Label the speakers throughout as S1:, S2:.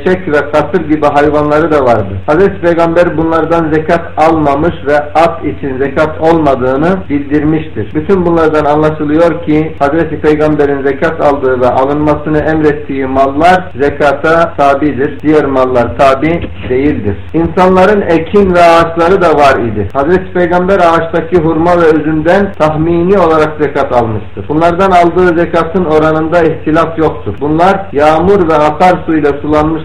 S1: eşek ve kasır gibi hayvanları da vardı. Hazreti Peygamber bunlardan zekat almamış ve at için zekat olmadığını bildirmiştir. Bütün bunlardan anlaşılıyor ki Hazreti Peygamber'in zekat aldığı ve alınmasını emrettiği mallar zekata tabidir. Diğer mallar tabi değildir. İnsanların ekin ve ağaçları da var idi. Hazreti Peygamber ağaçtaki hurma ve üzümden tahmini olarak zekat almıştır. Bunlardan aldığı zekatın oranında ihtilaf yoktur. Bunlar yağmur ve akarsuyla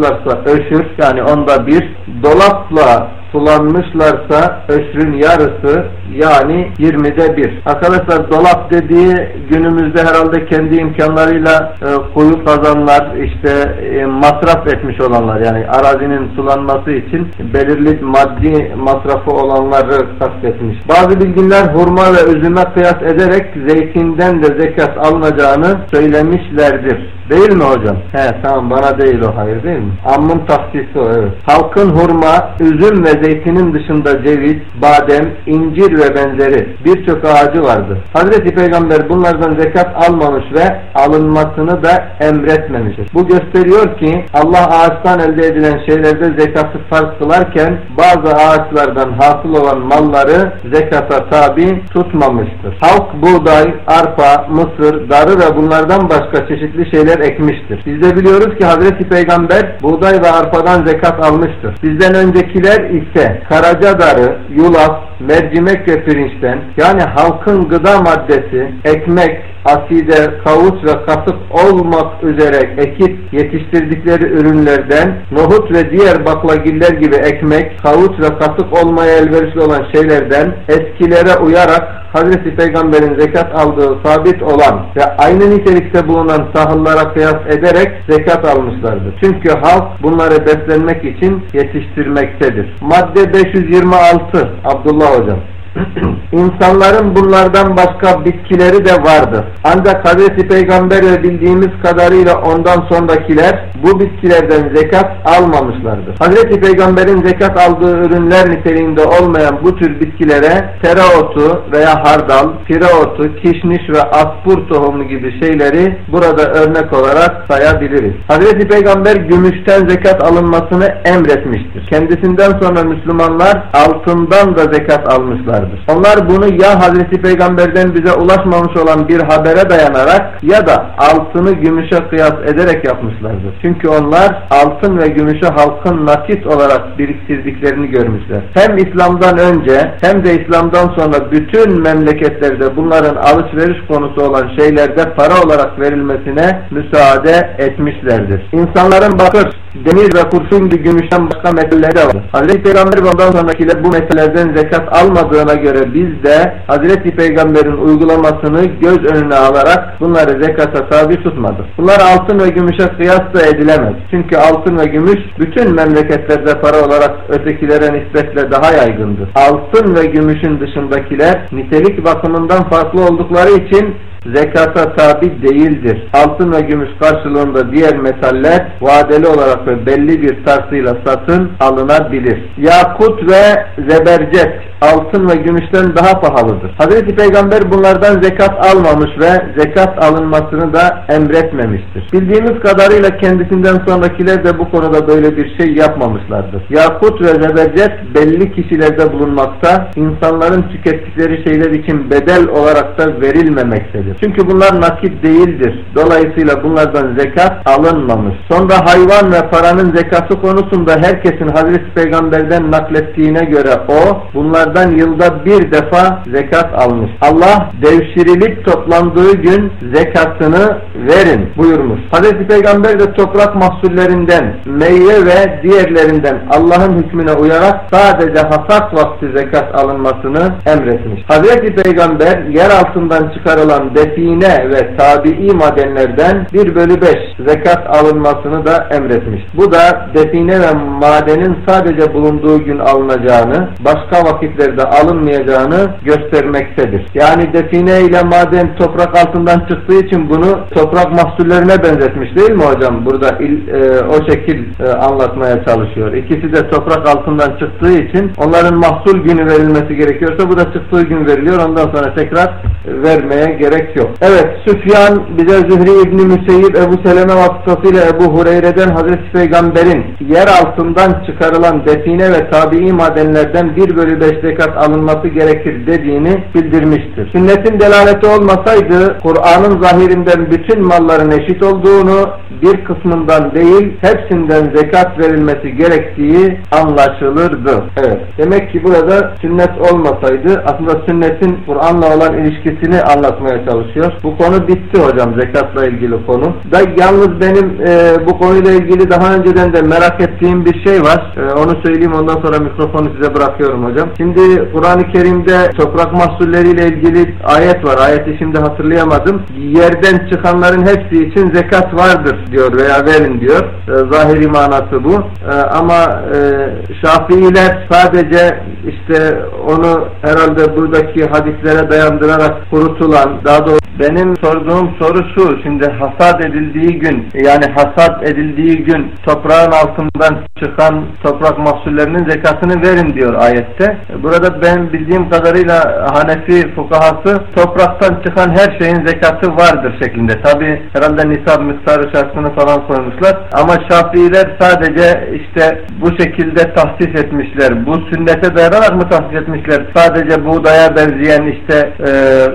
S1: sulanmışlarsa öşür yani onda bir, dolapla sulanmışlarsa öşrün yarısı yani 20'de bir. Arkadaşlar dolap dediği günümüzde herhalde kendi imkanlarıyla e, kuyu kazanlar işte e, masraf etmiş olanlar yani arazinin sulanması için belirli maddi masrafı olanları kastetmiş. Bazı bilginler hurma ve üzüme kıyas ederek zeytinden de zekat alınacağını söylemişlerdir. Değil mi hocam? He tamam bana değil o hayır değil mi? Ammın tahsisi o evet. Halkın hurma, üzüm ve zeytinin dışında ceviz, badem, incir ve benzeri birçok ağacı vardı. Hazreti Peygamber bunlardan zekat almamış ve alınmasını da emretmemiştir. Bu gösteriyor ki Allah ağaçtan elde edilen şeylerde zekatı farz kılarken bazı ağaçlardan hasıl olan malları zekata tabi tutmamıştır. Halk buğday, arpa, mısır, darı ve bunlardan başka çeşitli şeyler ekmiştir. Biz de biliyoruz ki Hazreti Peygamber buğday ve arpadan zekat almıştır. Bizden öncekiler ise karaca darı, yulaf, mercimek ve pirinçten yani halkın gıda maddesi, ekmek, aside, kavus ve kasık olmak üzere ekip yetiştirdikleri ürünlerden nohut ve diğer baklagiller gibi ekmek, kavus ve kasık olmaya elverişli olan şeylerden eskilere uyarak Hazreti Peygamber'in zekat aldığı sabit olan ve aynı nitelikte bulunan tahıllara kıyas ederek zekat almışlardır. Çünkü halk bunları beslenmek için yetiştirmektedir. Madde 526 Abdullah Hocam. İnsanların bunlardan başka bitkileri de vardır. Ancak Hazreti Peygamber bildiğimiz kadarıyla ondan sonrakiler bu bitkilerden zekat almamışlardır. Hazreti Peygamber'in zekat aldığı ürünler niteliğinde olmayan bu tür bitkilere tereotu veya hardal, pireotu, kişniş ve aspur tohumu gibi şeyleri burada örnek olarak sayabiliriz. Hazreti Peygamber gümüşten zekat alınmasını emretmiştir. Kendisinden sonra Müslümanlar altından da zekat almışlardır. Onlar bunu ya Hazreti Peygamber'den bize ulaşmamış olan bir habere dayanarak ya da altını gümüşe kıyas ederek yapmışlardır. Çünkü onlar altın ve gümüşü halkın nakit olarak biriktirdiklerini görmüşler. Hem İslam'dan önce hem de İslam'dan sonra bütün memleketlerde bunların alışveriş konusu olan şeylerde para olarak verilmesine müsaade etmişlerdir. İnsanların bakır, demir ve kurşun gibi gümüşten başka meseleleri de var. Hazreti Peygamber ondan sonrakiler bu meselelerden zekat almadığına göre biz de Hazreti Peygamber'in uygulamasını göz önüne alarak bunları zekata tabi tutmadık. Bunlar altın ve gümüşe kıyas da edilemez. Çünkü altın ve gümüş bütün memleketlerde para olarak ötekilere nispetle daha yaygındır. Altın ve gümüşün dışındakiler nitelik bakımından farklı oldukları için zekata tabi değildir. Altın ve gümüş karşılığında diğer metaller vadeli olarak ve belli bir tarzıyla satın alınabilir. Yakut ve zebercet altın ve gümüşten daha pahalıdır. Hazreti Peygamber bunlardan zekat almamış ve zekat alınmasını da emretmemiştir. Bildiğimiz kadarıyla kendisinden sonrakiler de bu konuda böyle bir şey yapmamışlardır. Yakut ve zebercet belli kişilerde bulunmakta, insanların tükettikleri şeyler için bedel olarak da verilmemektedir. Çünkü bunlar nakit değildir. Dolayısıyla bunlardan zekat alınmamış. Sonra hayvan ve paranın zekatı konusunda herkesin Hazreti Peygamber'den naklettiğine göre o bunlardan yılda bir defa zekat almış. Allah devşirilip toplandığı gün zekatını verin buyurmuş. Hazreti Peygamber de toprak mahsullerinden, meyve ve diğerlerinden Allah'ın hükmüne uyarak sadece hasat vakti zekat alınmasını emretmiş. Hazreti Peygamber yer altından çıkarılan define ve tabii madenlerden 1 bölü 5 zekat alınmasını da emretmiş. Bu da define ve madenin sadece bulunduğu gün alınacağını, başka vakitlerde vakitlerde alınmayacağını göstermektedir. Yani define ile maden toprak altından çıktığı için bunu toprak mahsullerine benzetmiş değil mi hocam? Burada il, e, o şekil e, anlatmaya çalışıyor. İkisi de toprak altından çıktığı için onların mahsul günü verilmesi gerekiyorsa bu da çıktığı gün veriliyor. Ondan sonra tekrar vermeye gerek yok. Evet Süfyan bize Zühri İbni Müseyyib Ebu Seleme vasıtasıyla Ebu Hureyre'den Hazreti Peygamber'in yer altından çıkarılan define ve tabii madenlerden 1 bölü 5 zekat alınması gerekir dediğini bildirmiştir. Sünnetin delaleti olmasaydı Kur'an'ın zahirinden bütün malların eşit olduğunu bir kısmından değil hepsinden zekat verilmesi gerektiği anlaşılırdı. Evet. Demek ki burada sünnet olmasaydı aslında sünnetin Kur'an'la olan ilişkisini anlatmaya çalışıyor. Bu konu bitti hocam zekatla ilgili konu. Da yalnız benim e, bu konuyla ilgili daha önceden de merak ettiğim bir şey var. E, onu söyleyeyim ondan sonra mikrofonu size bırakıyorum hocam. Şimdi Kur'an-ı Kerim'de toprak mahsulleriyle ilgili ayet var. Ayeti şimdi hatırlayamadım. Yerden çıkanların hepsi için zekat vardır diyor veya verin diyor. E, zahiri manası bu. E, ama e, Şafiiler sadece işte onu herhalde buradaki hadislere dayandırarak kurutulan daha doğrusu benim sorduğum soru şu, şimdi hasat edildiği gün, yani hasat edildiği gün toprağın altından çıkan toprak mahsullerinin zekatını verin diyor ayette. Burada ben bildiğim kadarıyla Hanefi fukahası topraktan çıkan her şeyin zekatı vardır şeklinde. Tabi herhalde nisab miktarı şartını falan koymuşlar. Ama Şafiiler sadece işte bu şekilde tahsis etmişler. Bu sünnete dayanarak mı tahsis etmişler? Sadece buğdaya benzeyen işte e,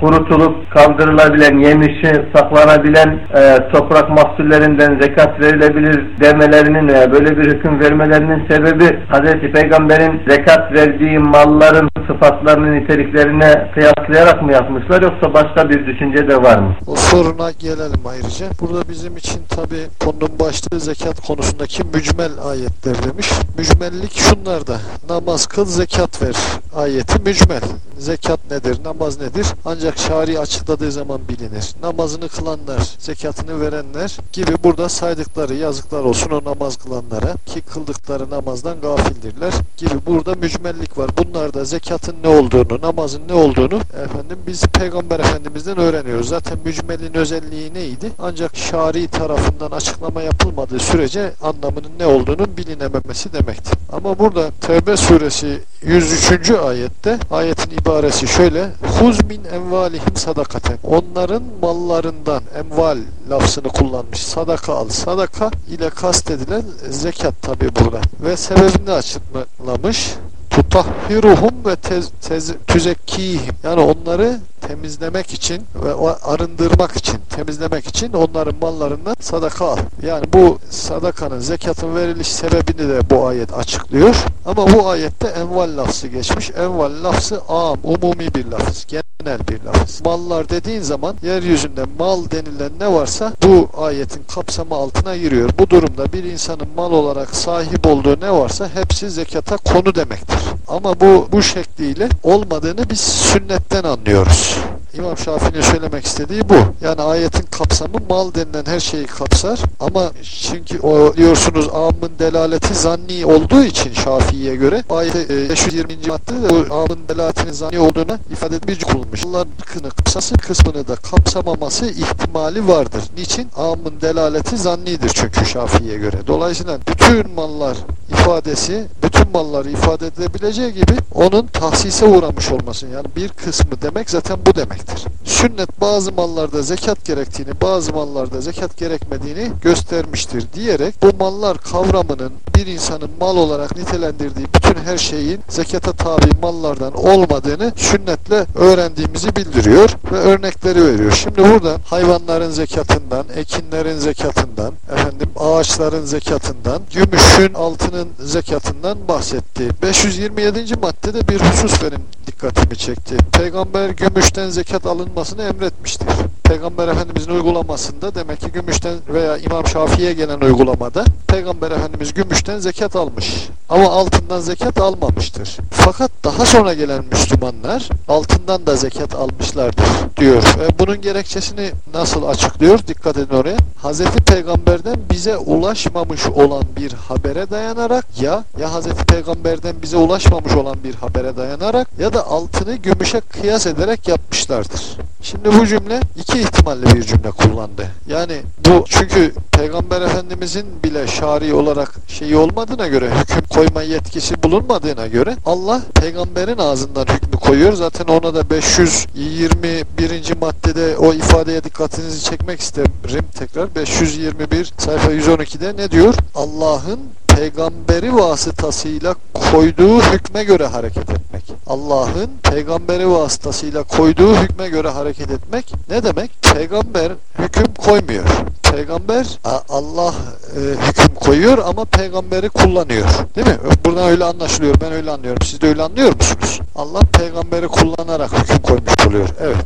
S1: kurutulup kaldırılan saklanabilen, yemişi saklanabilen e, toprak mahsullerinden zekat verilebilir demelerinin veya böyle bir hüküm vermelerinin sebebi Hz. Peygamber'in zekat verdiği malların sıfatlarını, niteliklerine kıyaslayarak mı yapmışlar yoksa başka bir düşünce de var mı?
S2: O soruna gelelim ayrıca. Burada bizim için tabi konunun başlığı zekat konusundaki mücmel ayetler demiş. Mücmellik şunlarda. Namaz kıl, zekat ver ayeti mücmel. Zekat nedir, namaz nedir? Ancak şari açıkladığı zaman bilinir. Namazını kılanlar, zekatını verenler gibi burada saydıkları yazıklar olsun o namaz kılanlara ki kıldıkları namazdan gafildirler gibi burada mücmellik var. Bunlar da zekatın ne olduğunu, namazın ne olduğunu efendim biz Peygamber Efendimiz'den öğreniyoruz. Zaten mücmelin özelliği neydi? Ancak şari tarafından açıklama yapılmadığı sürece anlamının ne olduğunun bilinememesi demekti. Ama burada Tevbe suresi 103. ayette ayetin ibaresi şöyle Huz min envalihim sadakaten onların mallarından emval lafzını kullanmış. Sadaka al. Sadaka ile kastedilen zekat tabi burada. Ve sebebini açıklamış tutahhiruhum ve tez, tez, tüzekkihim yani onları temizlemek için ve arındırmak için temizlemek için onların mallarından sadaka al. Yani bu sadakanın zekatın veriliş sebebini de bu ayet açıklıyor. Ama bu ayette enval lafzı geçmiş. Enval lafzı am, umumi bir lafız. Genel bir lafız. Mallar dediğin zaman yeryüzünde mal denilen ne varsa bu ayetin kapsamı altına giriyor. Bu durumda bir insanın mal olarak sahip olduğu ne varsa hepsi zekata konu demektir. Ama bu bu şekliyle olmadığını biz sünnetten anlıyoruz. İmam Şafii'nin söylemek istediği bu. Yani ayetin kapsamı mal denilen her şeyi kapsar ama çünkü o diyorsunuz amın delaleti zanni olduğu için Şafii'ye göre ayet 520. maddede bu amın delaletinin zanni olduğuna ifade bir kullanmış. Allah'ın kısmını kapsası kısmını da kapsamaması ihtimali vardır. Niçin? Amın delaleti zannidir çünkü Şafii'ye göre. Dolayısıyla bütün mallar ifadesi bütün malları ifade edilebileceği gibi onun tahsise uğramış olması yani bir kısmı demek zaten bu demektir. Sünnet bazı mallarda zekat gerektiğini bazı mallarda zekat gerekmediğini göstermiştir diyerek bu mallar kavramının bir insanın mal olarak nitelendirdiği bütün her şeyin zekata tabi mallardan olmadığını sünnetle öğrendiğimizi bildiriyor ve örnekleri veriyor. Şimdi burada hayvanların zekatından, ekinlerin zekatından, efendim ağaçların zekatından, gümüşün, altının zekatından bahsetti. 527. maddede bir husus benim dikkatimi çekti. Peygamber gümüşten zekat alınmasını emretmiştir. Peygamber Efendimizin uygulamasında demek ki gümüşten veya İmam Şafii'ye gelen uygulamada Peygamber Efendimiz gümüşten zekat almış. Ama altından zekat almamıştır. Fakat daha sonra gelen Müslümanlar altından da zekat almışlardır diyor. E, bunun gerekçesini nasıl açıklıyor? Dikkat edin oraya. Hazreti Peygamber'den bize ulaşmamış olan bir habere dayanarak ya ya Hazreti Peygamber'den bize ulaşmamış olan bir habere dayanarak ya da altını gümüşe kıyas ederek yapmışlardır. Şimdi bu cümle iki ihtimalle bir cümle kullandı. Yani bu çünkü Peygamber Efendimizin bile şari olarak şeyi olmadığına göre hüküm koyma yetkisi bulunmadığına göre Allah peygamberin ağzından hükmü koyuyor. Zaten ona da 521. maddede o ifadeye dikkatinizi çekmek isterim tekrar. 521 sayfa 112'de ne diyor? Allah'ın peygamberi vasıtasıyla koyduğu hükme göre hareket etmek. Allah'ın peygamberi vasıtasıyla koyduğu hükme göre hareket etmek ne demek? Peygamber hüküm koymuyor. Peygamber Allah e, hüküm koyuyor ama peygamberi kullanıyor. Değil mi? Buradan öyle anlaşılıyor. Ben öyle anlıyorum. Siz de öyle anlıyor musunuz? Allah peygamberi kullanarak hüküm koymuş oluyor. Evet.